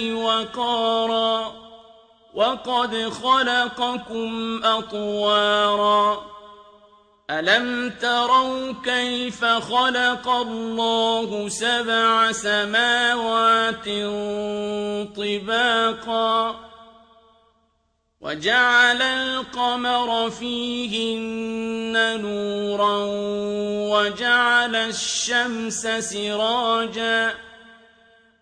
وقارا وقد خلقكم أطوارا ألم تروا كيف خلق الله سبع سماوات طباقا وجعل القمر فيهن نورا وجعل الشمس سراجا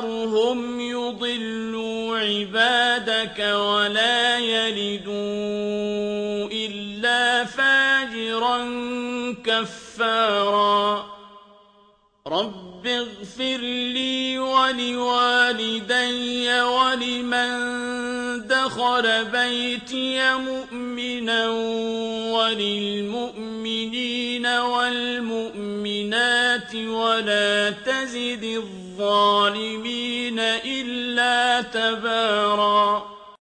تذرهم يضلوا عبادك ولا يلدوا إلا فاجرا كفارا رب اغفر لي ولوالدي ولمن دخل بيتي مؤمنا وللمؤمنين تزد الظالمين إلا تباراً